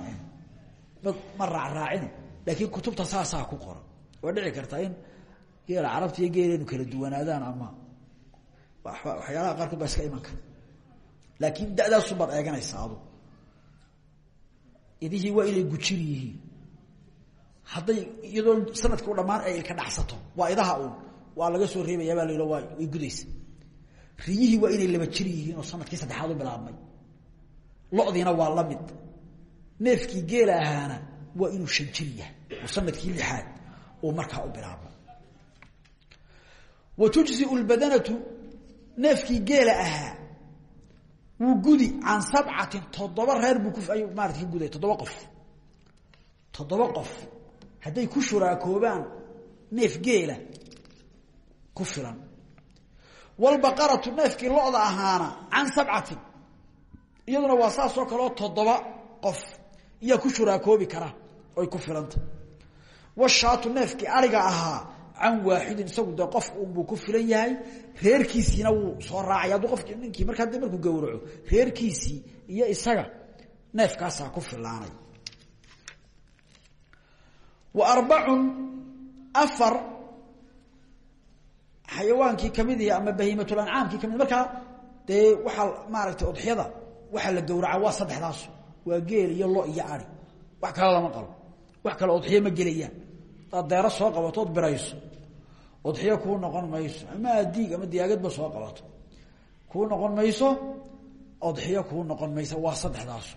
ma ma raacraacin laakiin kutubta saasaa ku qoran waa dhici kartaa in geela carabta iyo kala duwanaadaan ama waxyaalaha qaarkood baa iska iman kara laakiin dadaasunbaad eeganaysa adu. Idihii waa inay gujir yihiin. Hadday iyadoo sanadka u dhamaan ay ilka dhacsato waa idaha uun. Waa laga soo reebaya baa la way gudaysa. Riyihii waa inay laba jir oo sannadkii saddexaad u bilaabmay lodiina waa la mid. Geela ahaana waa inuu shan jir yahay lixaad uu markaa u bilaabmay wa tujziu lbadanatu geela ahaa wuu gudi can sabcatin toddoba reer buu ku ayuu maarata ka guday toddoba qof. Toddoba qof hadday ku shuraakoobaan neef geela ku filan. Walbaqaratu neefkii lo-da ahaana can sabcatin iyaduna waa saasoo kaleo toddoba qof iyaa ku shuraakoobi kara oy ku filanta. Washaatu neefkii ariga ahaa can waaxidin isagu dee qof unbuu ku filan yahay. Reerkiisiina wuu soo raacay. Hadduu qofki ninkii markaa de markuu gawraco reerkiisii iyo isaga neefkaasaa ku filaanay. Wa arbacun afar xayawaankii ka mid ihi ama bahiimatlancaamkii ka mid markaa dee waxaa maaragtay udxiyada waxaa la gawraca waa saddexdaas waa geel iyo lo iyo ari. Wax kale lama qalo. Wax kale udxiyo ma gelayaan hadaad deero soo qabato ood birayso. Udxiyo kuu noqon mayso. Ama adiig ama diyaagadba soo qabato. Kuu noqon mayso udxiyo kuu noqon maysa. Waa saddexdaas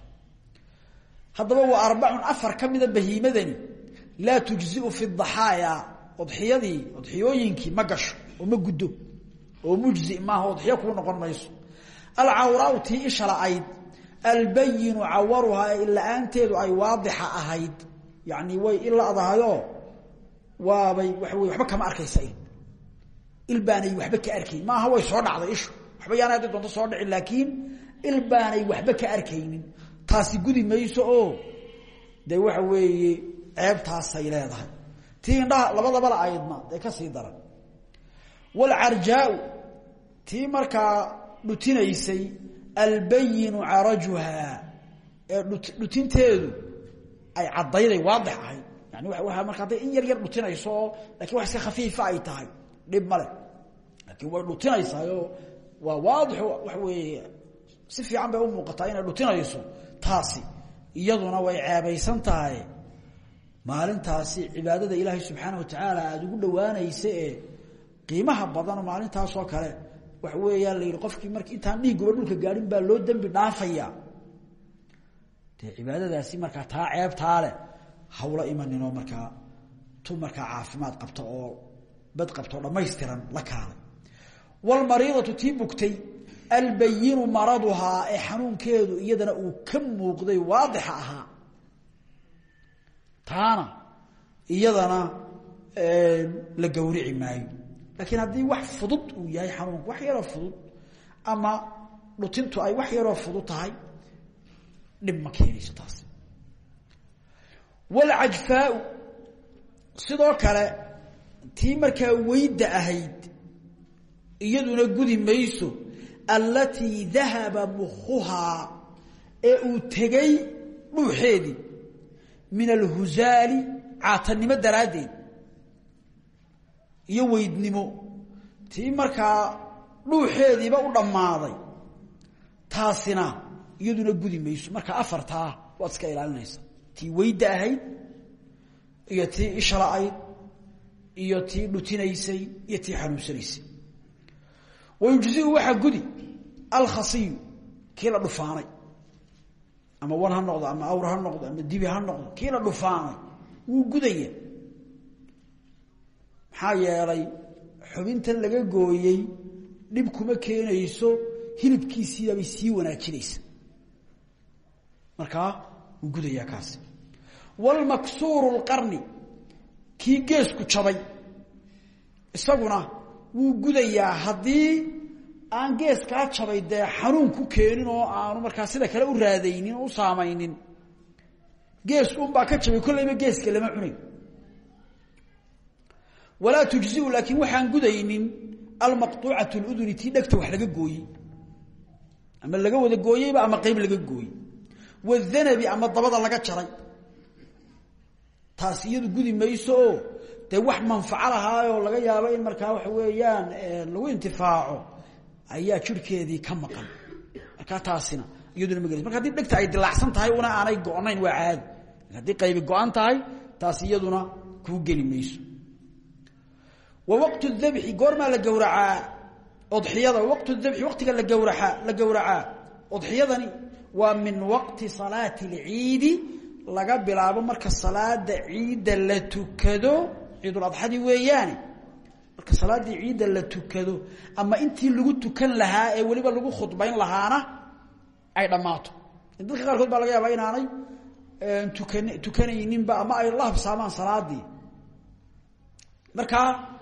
haddaba waa arbacun afar ka bahiimadani. Laa tujziu fi daxaaya. Udxiyadii udxiyooyinkii ma gasho oo ma guddo. Oo mujzi maaha udxiyo kuu noqon mayso alcawraau tii isha la-ayd albayinu cawaruhaa ee ila-aanteedu ay waadixa ahayd. Yani way iladahayo waabay waa wey waxba kama arkaysa il il baanay waxba ka arkayn. Maaha way soo dhacday ishu. Waxba yaana hadday doonto soo dhicin laakiin il baanay waxba ka arkaynin. Taasi gudi mayso oo dee waxa weeye ceebtaasay leedahay. Tii indhaha labadabala aydna dee ka sii dhutinaysay albayinu carajuhaa ee dhutinteedu ay caddayday waadix ahayd yani waa marka hadday yar yar dhutinayso oo laakiin wax iska khafiifa ay tahay dhib male laakiin way dhutinaysaayo waa waadixo waxa weeye si fiican bay u muuqataa inay dhutinayso taasi. Iyaduna way ceebaysan tahay maalintaasi cibaadada ilaahay subxaana wa tacaala aada ugu dhawaanaysa ee badan maalintaasoo kale waxa weeyaan la yidhi qofkii mark intaan dhiiguba dhulka gaadhin baa loo dembi dhaafaya dee cibaadadaasi markaa taa ceebtaa hawla imaninoo markaa tu markaa caafimaad qabta oo bad qabta oo la kaalay. Wlmariidatu tii bugtay albayinu maraduhaa ee xanuunkeedu iyadana uu ka muuqday waadixa ahaa. Taana iyadana la gawrici maayo laakiin haddii wax fudud uu yahay xanuunku wax yaroo fudud ama dhutintu ay wax yaroo fudud tahay dhib ma keenayso taas walcajfaau sidoo kale tii markaa weyda ahayd iyaduna gudi mayso allatii dahaba mukhuhaa ee uu tegey dhuuxeedii min alhuzaali caatanimo daraaddeed iyo weydnimo. Tii markaa dhuuxeediiba u dhammaaday. Taasina iyaduna gudi mayso. Marka afartaa waad iska ilaalinaysa. Tii weyda ahayd iyo tii ishala-ayd iyo tii dhutinaysay iyo tii xanuunsanaysay. Wayujziu waxaa gudi alkhasiyu kii la dhufaanay. Ama wan ha noqdo ama awr ha noqdo ama dibi ha noqdo kii la dhufaanay. Wuu gudaya maxaa yeelay xubintan laga gooyey dhib kuma keenayso hilibkiisiibabay sii wanaajinaysa. Markaa wuu gudayaa kaasi. Wlmaksuuru lqarni kii geesku jabay isaguna wuu gudayaa haddii aan geeskaa jabay dee xanuun ku keenin oo aanu markaa sida kale u raadaynin oo u saamaynin. Geesku unbaa ka jabay kollayba geeska lama cunayo walaa tujziu laakiin waxaan gudaynin almaqtuucatu luduni tii dhegta wax laga gooyey. Ama laga wada gooyeyba ama qeyb laga gooyey. Wadanabi ama dabada laga jaray. Taas iyadu gudi mayso. Oo dee wax manfaco lahaayoo laga yaabo in markaa waxa weeyaan lagu intifaaco ayaa jirhkeedii ka maqan. Markaa taasina iyaduna ma gelayso marka haddii dhegta ay dilaacsan tahay una aanay go-nayn waa caadi. Haddii qaybi go-an tahay taas iyaduna kuu wa waqtu dabxi goormaa la gowracaa. Odxiyada waqtu dabxi waqtiga la gawraaa la gowracaa. Odxiyadani waa min waqti salaati اlciidi laga bilaabo marka salaada ciidda la tukado. Ciiduladxadii weeyaane. Marka salaaddii ciidda la tukado ama intii lagu tukan lahaa ee weliba lagu khudbayn lahaana ay dhammaato. Dadka qaarkood baa laga yaabaa inaanay tukan tukanayninba ama ay la habsaamaan salaadii. Markaa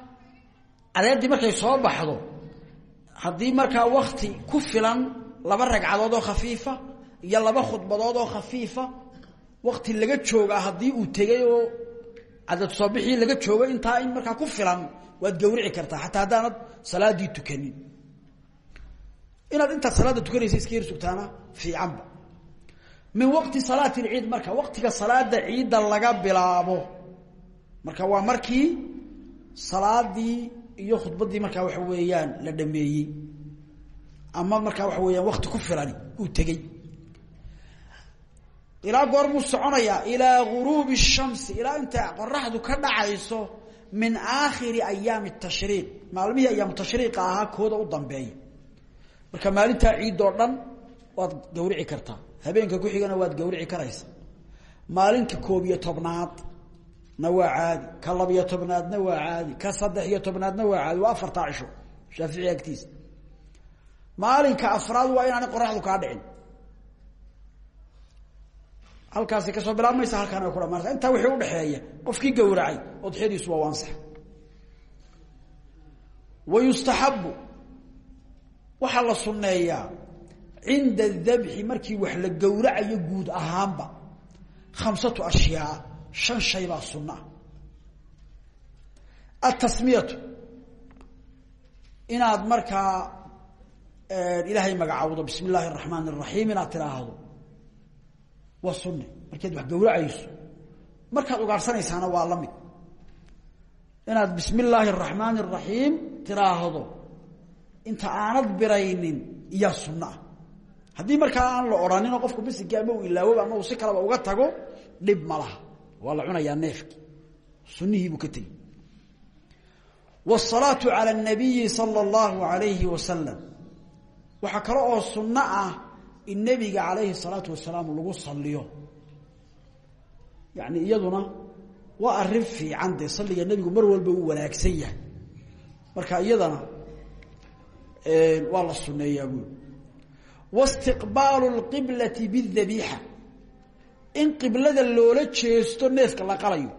adeerdii markay soo baxdo haddii markaa wakti ku filan laba ragcadood oo khafiifa iyo laba khudbadood oo khafiifa wakti laga joogaa haddii uu tegay oo cadad soo laga joogo intaa in markaa ku filan waad gawrici kartaa xataa haddaanad salaadii tukanin. Inaad intaad salaada tukanaysa iska yar sugtaana fiicanba. Min waqti salaati lciid marka waqtiga salaada ciidda laga bilaabo. Marka waa markii salaadii iyo khudbadii markaa waxa weeyaan la dhameeyey. Ama markaa waxa weyaan wakti ku filan uu tegey. Ilaa goormuu soconayaa ilaa guruubi shamsi ilaa inta qoraxdu ka dhacayso min aakhiri ayaami tashriiq. Maalmihii ayaamu tashriiqa ahaa kooda u dambeeya marka maalintaa ciid oo dhan waad gawrici kartaa. Habeenka ku xigana waad gawrici karaysa maalinka koob iyo tobnaad na waa caadi ka labiyo tobnaadna waa caadi ka saddex iyo tobnaadna waa caadi waa afartaa cisho shaafici agtiisa maalinka afraad waa inaanay qoraxdu kaa dhicin. Halkaasi ka soo bilaabmaysa halkaana way ku dhamaanaysa intaa wixii udhexeeya qofkii gawracay odxiyadiisu waa ansax wa yustaxabu waxaa la sunneeyaa guud ahaanba shan shay baa sunna atasmiyatu inaad markaa ilaahay magacaawdo bismi illaahi araxmaan araxiim inaad tiraahdo waa sunne markaad wax gawracayso markaad ugaarsanaysaana waa la mid inaad bismi illaahi araxmaan araxiim tiraahdo inta aanad biraynin iyaa sunno ah haddii markaa aan la odhaninoo qofku bisinki ama uu ilaawoba ama uu si kaleba uga tago dhib ma waa la cunayaa neefki. Sunnihiibuu ka tegi. Wsalaatu cala nabiyi sala allahu alayhi wasalam waxaa kale oo sunno ah in nebiga calayhi salaatu wasalaam lagu saliyo yani iyaduna waa arrin fiican dee salliga nebigu mar walba uu wanaagsan yahay in qiblada loola jeesto neefka la qalayo.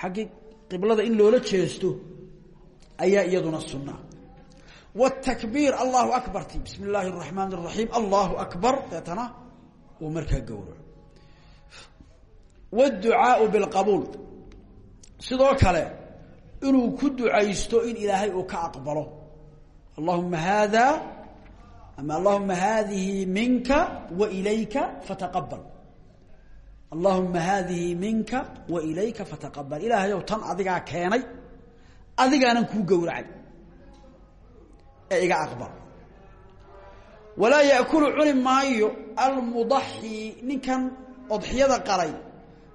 Xaggii qiblada in loola jeesto ayaa iyaduna sunaa wtakbiir allahu abarti bismi illaahi raxmaan raxiim allahu akbar. Deetana uu markaa gowraco wducaau biqabuul sidoo kale inuu ku ducaysto in ilaahay uu ka aqbalo. Allahuma haada ama allahuma haadihi minka wa ilayka fataqabal allahuma haadihi minka wailayka fataqabal ilaahayow tan adigaa keenay adigaanan kuu gowracay ee iga aqbal. Walaa yaakulu cuni maayo almudaxi ninkan odxiyada qalay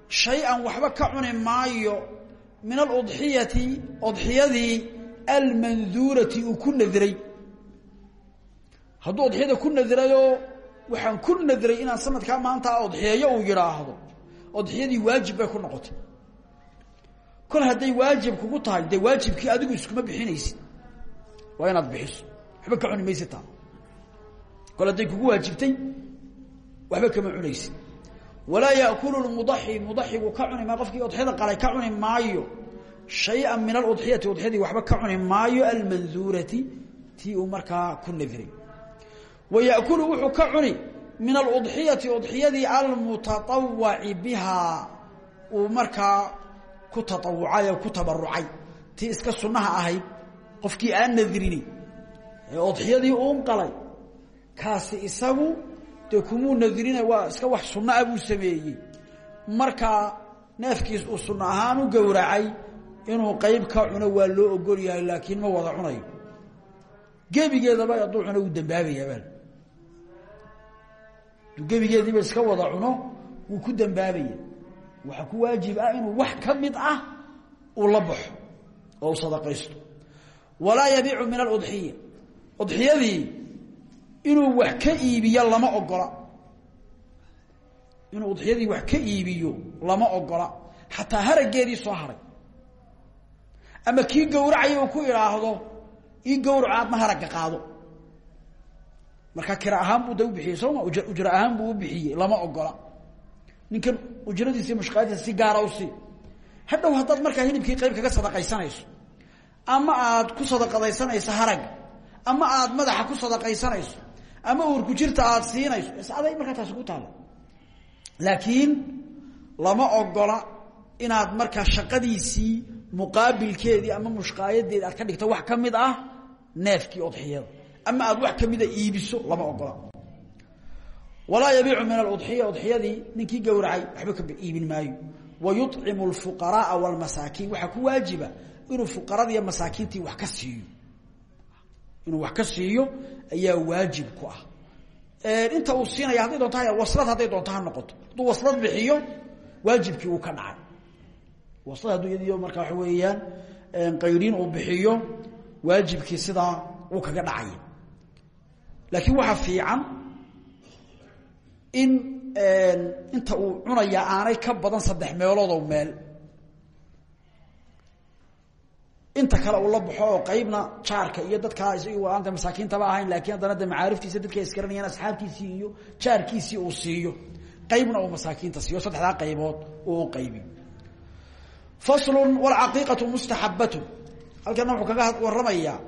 shay-an waxba ka cuni maayo min aludxiyati odxiyadii almanduurati uu ku nadiray. Hadduu odxiyada ku nadirayoo waxaan ku nadiray inaan sanadkaa maanta odxiyeeyo uu yidhaahdo odxiyadii waajib bay ku noqotay. Kol hadday waajib kugu tahay dee waajibkii adigu iskuma bixinaysid. Waa inaad bixiso. Waxba ka cuni maysid taa kol hadday kugu waajibtay waxba kama cunaysid. Walaa yakulu lmudaxi mudaxigu ka cuni maayo qofkii udxiyada qalay ka cuni maayo. Shaya min aludxiyati udxiyadii waxba ka cuni maayo almanduurati tii uu ku nadray wa yakulu wuxuu ka cuni min aludxiyati udxiyadii almutaawaci bihaa uu markaa ku taawucay oo ku tabarucay tii iska sunnaha ahayd qofkii aan nadrini ee udxiyadii uun qalay kaasi isagu dee kumuu nadrina waa iska wax sunno ah buu sameeyey. Markaa neefkiis uu sunno ahaan u gowracay inuu qayb ka cuno waa loo ogol yahay laakiin ma gebigeediiba iska wada cuno wuu ku dambaabaya. Waxaa ku waajib ah inuu wax ka mid ah uu la baxo oo u sadaqaysto. Walaa yabiicu min aludxiya udxiyadii inuu wax ka iibiyo lama ogola. Inuu udxiyadii wax ka iibiyo lama ogola. Xataa harageedii soo haray. Ama kii gowracaya uu ku idhaahdo ii gowraco aadna haragga qaado markaa kira ahaan buu da ubixiyey sooma ujro ahaan buu ubixiyey lama ogola ninkan ujradiisi mushqaadiisa si gaara u sii hadhow haddaad markaa hilibkii qayb kaga sadaqaysanayso ama aad ku sadaqadaysanayso haragga ama aad madaxa ku sadaqaysanayso ama uurku jirta aad siinayso aday markaa taasi ku taalo. Laakiin lama ogola inaad markaa shaqadiisii muqaabilkeedii ama mushqaayadeedi aad ka dhigto wax ka ah neefkii odxiyada ama aad wax kamida iibiso lama ogola. Walaa yabiicu min aludxiya udxiyadii ninkii gowracay waxba ka iibin maayo. Wa yucimu lfuqaraaa walmasaakiin waxaa ku waajiba inuu fuqaradiiyo masaakiintii wax ka siiyo. Inuu wax ka siiyo ayaa waajib ku ah. Inta uu siinaya hadday doonto waslad hadday doonto ha noqoto. Hadduu waslad bixiyo waajibkii uu ka dhacay. Waslad waxa weeyaan qayriin uu bixiyo waajibkii sidaa uu kaga dhacaya laakiin waxaa fiican in inta uu cunaya aanay ka badan saddex meeloodoo meel. Inta kale uu la baxo oo qaybna jaarka iyo dadkaa aanta masaakiintaba ahayn laakiin haddana de macaariftiisa dadka iskaranayaan asxaabtiisii iyo jaarkiisii uu siiyo. Qaybna uu masaakiinta siiyo saddexdaa qaybood uu u qaybiyo faslu wlcaqiiqatu mustaxabatu halkana wuxuu kaga waramayaa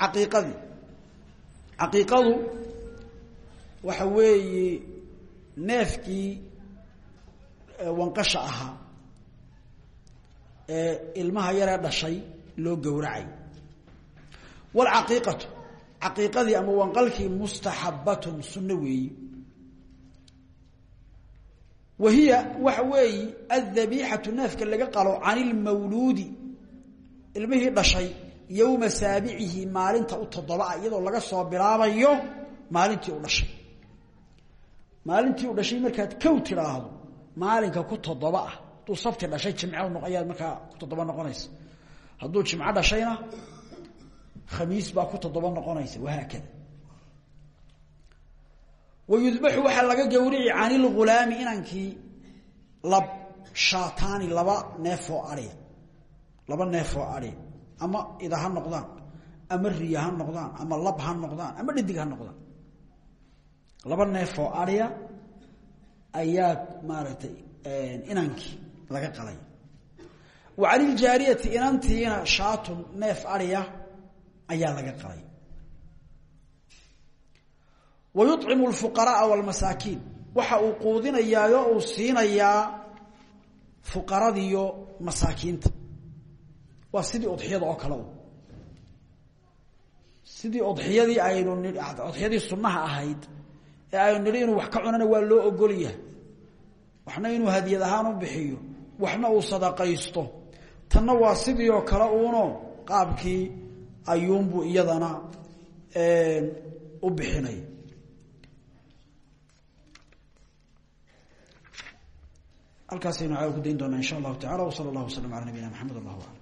caqiiqadii caqiiqadu waxa weeye neefkii wanqasha ahaa ee ilmaha yaree dhashay loo gowracay. Wlcaqiiqatu caqiiqadii ama wanqalkii mustaxabatun sunno weeyi. Wa hiya waxa weeyi adhabiixatu neefka laga qalo can ilmawluudi ilmihii yowma saabicihi maalinta u toddoba-a iyadoo laga soo bilaabayo maalintii u dhashay. Maalintii u dhashay markaad kow tidhaahdo maalinka ku toddoba ah hadduu sabti dhashay jimce ayaad markaa ku toddoba noqonaysa. Hadduu jimco dhashayna khamiis baa ku toddoba noqonaysa wahaakada. Wayudbaxu waxaa laga gowrici can ilghulaami inankii ama ida ha noqdaan. Ama riya ha noqdaan. Ama lab ha noqdaan. Ama dhadig ha noqdaan. Laba neefoo adhiya ayaa maaragtay inankii laga qalay. Wa can iljaariyati inantiina shaatun neef adhiya ayaa laga qalay. Wa yucimu lfuqaraaa walmasaakiin. Waxa uu quudinayaa oo uu siinayaa fuqaradiiyo masaakiinta waa sidii udxiyada oo kale sidii udxiyadii aynu udxiyadii sunnaha ahayd ee aynu nidhi inuu wax ka cunana waa loo ogol yahay. Waxna inuu hadiyad ahaan u bixiyo waxna uu sadaqaysto. Tanna waa sidii oo kale uuno qaabkii ayuunbuu iyadana u bixinay. Halkaasaynu caawa ku dayn doonaa in sha allahu tacala wsala allahu waslam ala nabiyina maxamed allah alam